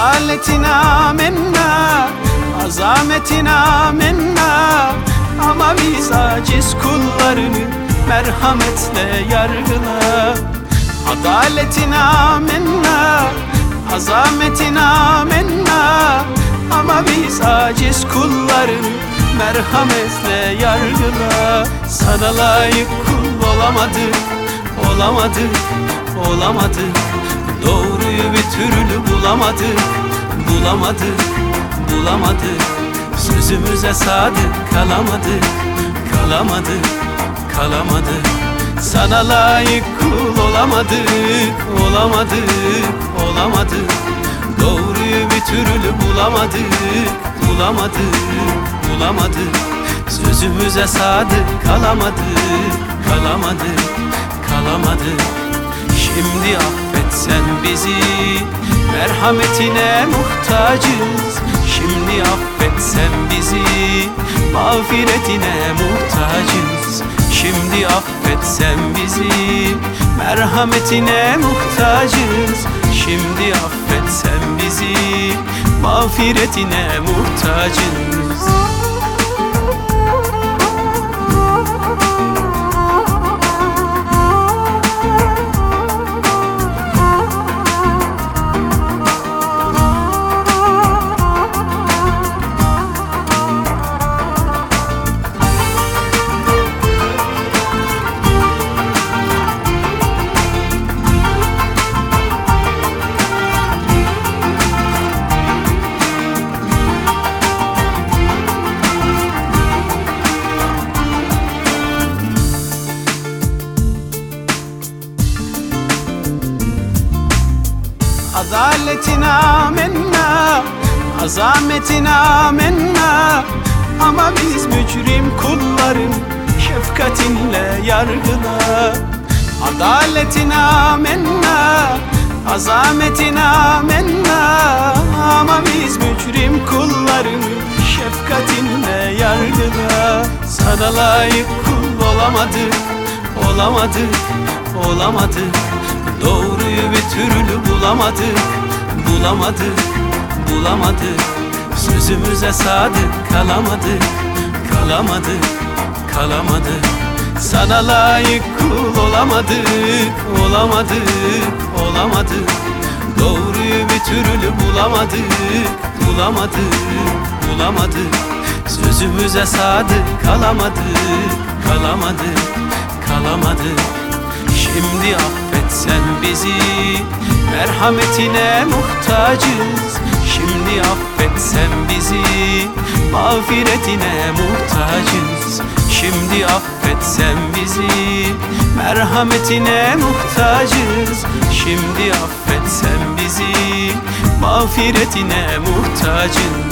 Adaletine amenna. Azametine amenna. Ama biz aciz kullarını Merhametle yargıla. Adaletine amenna. Azametine amenna. Ama biz aciz kullarını Merhametle yargıla. Sana layık kul olamadık Olamadık, olamadık Doğruyu bir türlü bulamadık Bulamadık, bulamadık. Sözümüze sadık kalamadık Kalamadık, kalamadık. Sana layık kul olamadık Olamadık, olamadık. Doğruyu bir türlü bulamadık Bulamadık, bulamadık. Sözümüze sadık kalamadık Kalamadık, kalamadık Şimdi affet sen bizi Merhametine muhtacız. Şimdi affet sen bizi Mağfiretine muhtacız. Şimdi affet sen bizi Merhametine muhtacız. Şimdi affet sen bizi Mağfiretine muhtacız Adaletine amenna Azametine amenna. Ama biz mücrim kulların Şefkatinle yargıla Adaletine amenna Azametine amenna. Ama biz mücrim kulların Şefkatinle yargıla Sana layık kul olamadık Olamadık, olamadık Doğruyu bir türlü bulamadık Bulamadık, bulamadık. Sözümüze sadık kalamadık Kalamadık, kalamadık. Sana layık kul olamadık Olamadık, olamadık. Doğruyu bir türlü bulamadık Bulamadık, bulamadık. Sözümüze sadık kalamadık Kalamadık, kalamadık Şimdi affet sen bizi Merhametine muhtacız. Şimdi affet sen bizi Mağfiretine muhtacız. Şimdi affet sen bizi Merhametine muhtacız. Şimdi affet sen bizi Mağfiretine muhtacız